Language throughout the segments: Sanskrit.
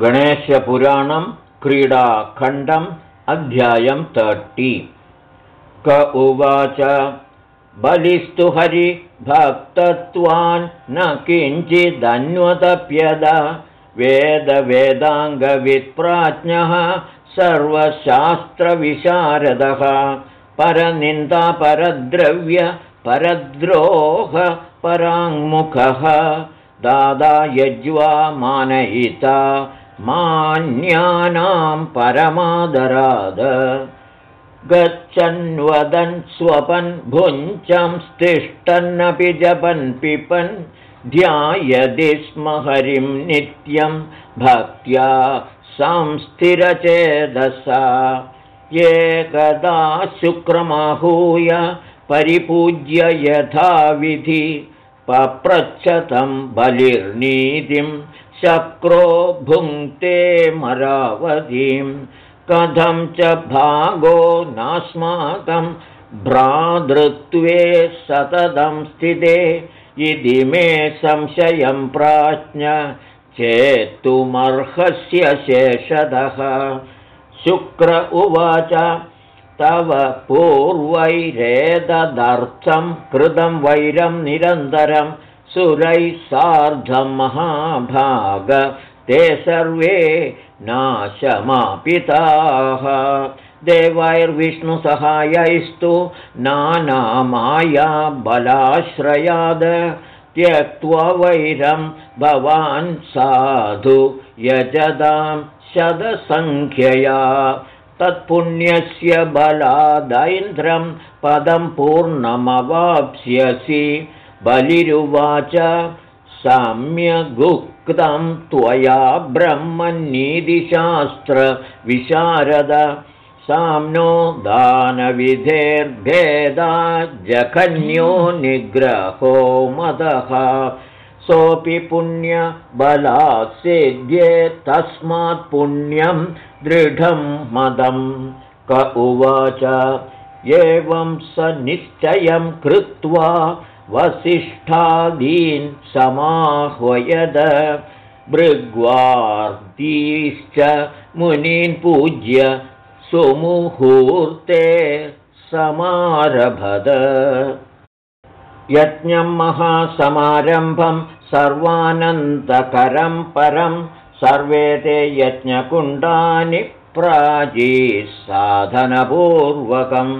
गणेशपुराणं क्रीडाखण्डम् अध्यायं तर्टि क उवाच बलिस्तु हरिभक्तत्वान् न किञ्चिदन्वतप्यद। वेदवेदाङ्गवित्प्राज्ञः सर्वशास्त्रविशारदः। परनिन्दापरद्रव्य परद्रोह पराङ्मुखः। दादा यज्वा मानयिता मान्यानां परमादराद। गच्छन् वदन् स्वपन् भुञ्चं स्तिष्ठन्नपि जपन् पिपन् ध्यायदि स्म हरिं नित्यं भक्त्या संस्थिरचेदसा। एकदा शुक्रमाहूय परिपूज्य यथाविधि पप्रच्छतं बलिर्नीतिं शक्रो भुङ्क्ते मरावधिं कथं च भागो नास्माकं भ्रातृत्वे सततं स्थिते। इति मे संशयं प्राज्ञ चेत्तुमर्हस्य शेषदः शुक्र उवाच तव पूर्वैरेदर्थं कृतं वैरं निरन्तरं सुरैः सार्धं महाभाग ते सर्वे नाशमापिताः। देवैर्विष्णुसहायैस्तु नानामाया बलाश्रयाद त्यक्त्वा वैरं भवान् साधु यजदां शतसङ्ख्यया। तत्पुण्यस्य बलादैन्द्रं पदं पूर्णमवाप्स्यसि बलिरुवाच साम्यगुक्तं त्वया ब्रह्मनीतिशास्त्रविशारद साम्नो दानविधेर्भेदा जघन्यो निग्रहो मदः। सोऽपि पुण्यबलासेद्ये तस्मात् पुण्यं दृढं मदं। क उवाच एवं स निश्चयं कृत्वा वसिष्ठादीन् समाह्वयद भृग्वार्तीश्च मुनीन् पूज्य सुमुहूर्ते समारभद। यज्ञं महासमारम्भं सर्वानन्दकरं परं सर्वे ते यज्ञकुण्डानि साधनपूर्वकं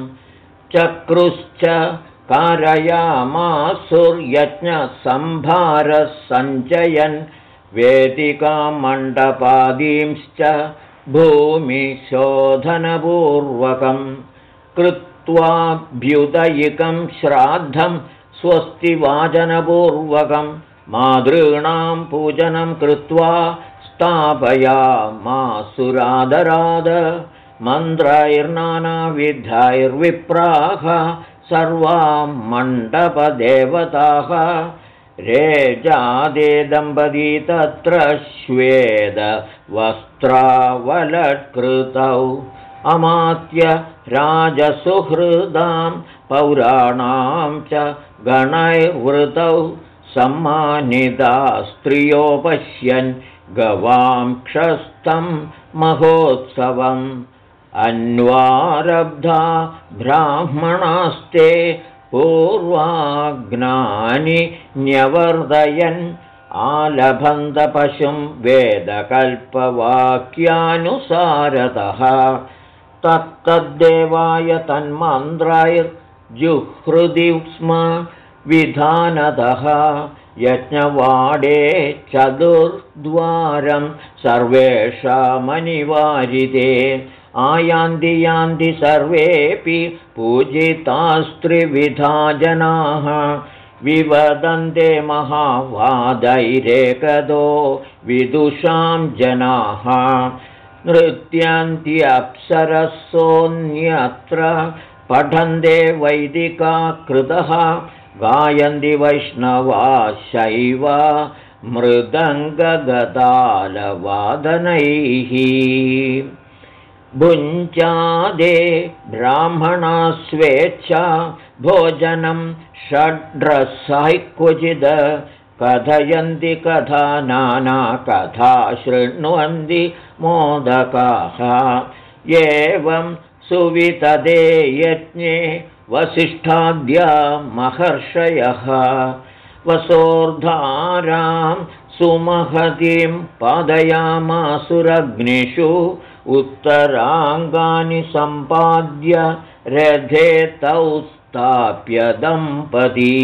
चक्रुश्च कारयामासुर्यज्ञसम्भारसञ्चयन् वेदिकामण्डपादींश्च भूमिशोधनपूर्वकं कृत्वाभ्युदयिकं श्राद्धं स्वस्तिवाचनपूर्वकं मातॄणां पूजनं कृत्वा स्थापयामासुरादराद मन्त्रैर्नानाविधैर्विप्राः सर्वां मण्डपदेवताः रेजादे दम्पती तत्र श्वेदवस्त्रावलत्कृतौ अमात्य राजसुहृदां पौराणां च गणैर्वृतौ सम्मानिता स्त्रियो पश्यन् गवां क्षस्तं महोत्सवम् अन्वारब्धा ब्राह्मणास्ते पूर्वाग्नानि न्यवर्धयन् आलभन्तपशुं वेदकल्पवाक्यानुसारतः। तत्तद्देवाय तन्मन्त्रैर्जुहृदि स्म विधानतः। यज्ञवाडे चतुर्द्वारं सर्वेषामनिवारिते आयान्ति यान्ति सर्वेऽपि पूजितास्त्रिविधा जनाः। विवदन्ते महावादैरेकदो विदुषां जनाः। नृत्यन्त्यप्सरसोऽन्यत्र पठन्ते वैदिका कृतः। गायन्ति वैष्णवा शैव मृदङ्गगदालवादनैः भुञ्चादे ब्राह्मणा स्वेच्छा भोजनं षड्रसैः क्वचिद् कथयन्ति कथा नाना कथा शृण्वन्ति मोदकाः। एवं सुवितदे यज्ञे वसिष्ठाद्या महर्षयः। वसोर्धारां सुमहतीं पादयामासुरग्निषु उत्तराङ्गानि सम्पाद्य रथे तौ स्थाप्य दम्पती।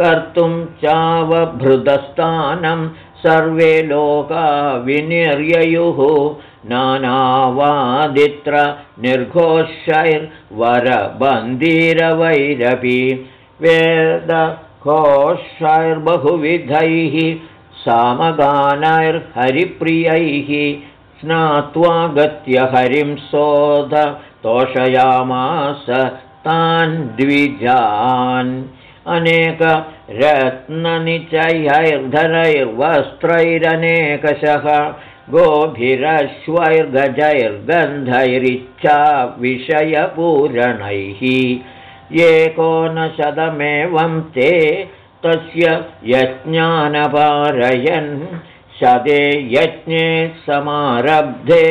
कर्तुं चावभृतस्थानं सर्वे लोका विनिर्ययुः नानावादित्र निर्घोषैर्वरबन्दिरवैरपि वेदघोषैर्बहुविधैः सामगानैर्हरिप्रियैः स्नात्वा गत्य हरिं सोध तोषयामास तान् द्विजान्। अनेकरत्ननिचयैर्धनैर्वस्त्रैरनेकशः गोभिरश्वैर्गजैर्गन्धैरिच्छा विषयपूरणैः एकोनशतमेवं ते तस्य यज्ञानपारयन् शते यज्ञे समारब्धे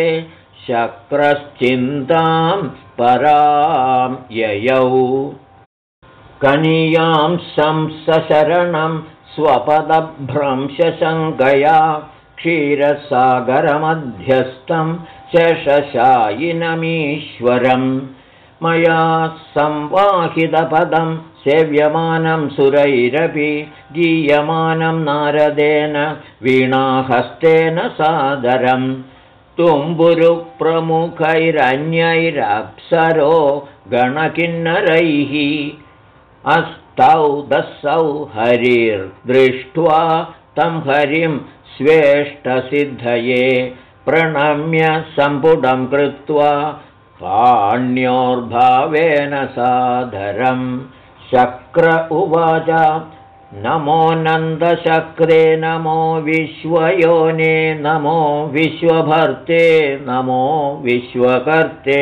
शक्रश्चिन्तां परां ययौ। कनीयां संसशरणं स्वपदभ्रंशशङ्कया क्षीरसागरमध्यस्थं शशशायिनमीश्वरम् मया संवाहितपदं सेव्यमानं सुरैरपि गीयमानं नारदेन वीणाहस्तेन सादरम् तुम्बुरुप्रमुखैरन्यैरप्सरो गणकिन्नरैः। अस्तौ दस्सौ हरिर्दृष्ट्वा तं हरिं स्वेष्टसिद्धये प्रणम्य सम्पुटं कृत्वा पाण्योर्भावेन सादरं शक्र उवाच नमो नन्दशक्रे नमो विश्वयोने नमो विश्वभर्ते नमो विश्वकर्ते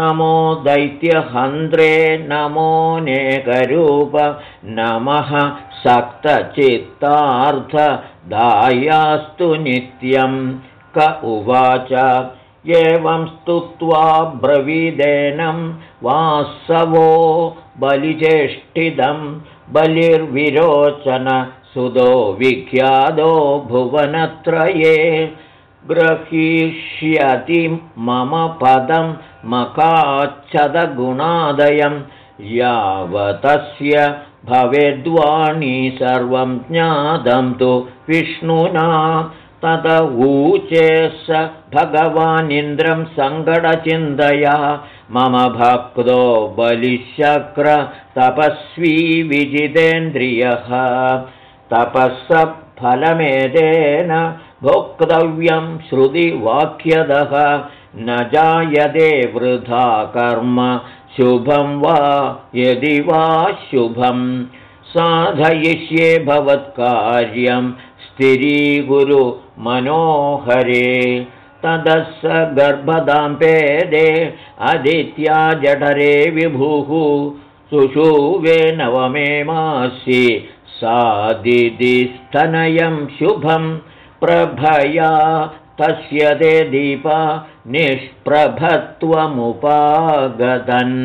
नमो दैत्यहन्त्रे नमोऽनेकरूप नमः सक्तचित्तार्थदायास्तु नित्यं क उवाच एवं स्तुत्वा ब्रवीदेनं वासवो बलिचेष्टिदं बलिर्विरोचन सुदो विख्यादो भुवनत्रये ग्रहीष्यति मम पदं मकाच्छदगुणादयं यावतस्य भवेद्वाणी सर्वं ज्ञातं तु विष्णुना तद ऊचे स भगवानिन्द्रं सङ्गडचिन्तया मम भक्तो बलिशक्र तपस्वी विजितेन्द्रियः। तपःसफलमेतेन भोक्तव्यं श्रुतिवाक्यदः न जायते वृथा कर्म शुभं वा यदि वा शुभं। साधयिष्ये भवत्कार्यं स्थिरीगुरु मनोहरे ततः स गर्भदां पेदे अदित्या जठरे विभुः सुषुवे नवमे मासि सादिदिस्तनयं शुभं प्रभया तस्य ते दीपा निष्प्रभत्वमुपागतन्।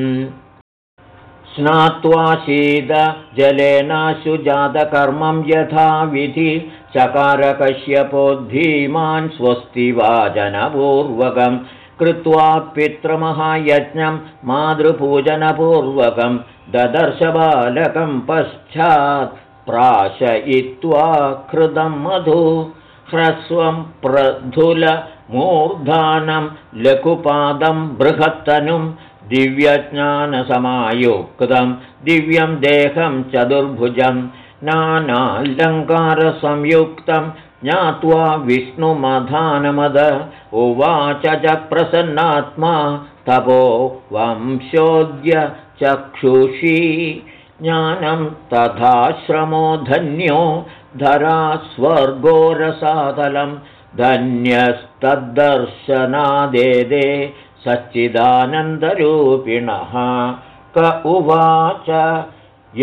स्नात्वा शीतजलेनाशुजातकर्मं यथाविधि चकारकश्यपो धीमान् स्वस्तिवाचनपूर्वकं कृत्वा पितृमहायज्ञं मातृपूजनपूर्वकं ददर्शबालकं पश्चात् प्राशयित्वा कृतं मधु ह्रस्वं प्रधुलमूर्धानं लघुपादं बृहत्तनुं दिव्यज्ञानसमायुक्तं दिव्यं देहं चतुर्भुजं नानालङ्कारसंयुक्तं ज्ञात्वा विष्णुमधानमद उवाच च प्रसन्नात्मा तपो वंशोद्य चक्षुषी ज्ञानं तथाश्रमो धन्यो धरा स्वर्गोरसादलं धन्यस्तद्दर्शनादेदे सच्चिदानन्दरूपिणः क उवाच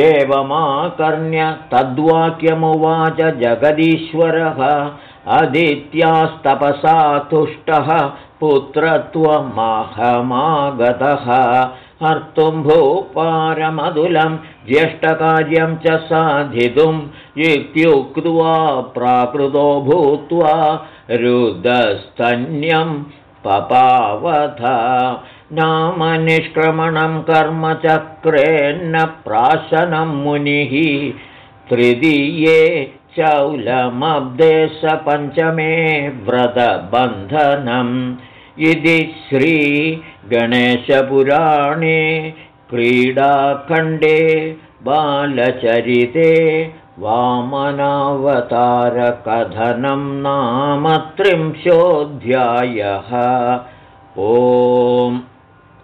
एवमाकर्ण्य तद्वाक्यमुवाच जगदीश्वरः। अदित्यास्तपसा तुष्टः पुत्रत्वमहमागतः। हर्तुं भूपारमधुलं ज्येष्ठकार्यं च साधितुम् इत्युक्त्वा प्राकृतो भूत्वा रुदस्तन्यं पपावथ नामनिष्क्रमणं कर्मचक्रेन्न प्राशनं मुनिः तृतीये चौलमब्दे स पञ्चमे व्रतबन्धनम् इति श्रीगणेशपुराणे क्रीडाखण्डे बालचरिते वामनावतारकथनं नाम त्रिंशोऽध्यायः। ओम्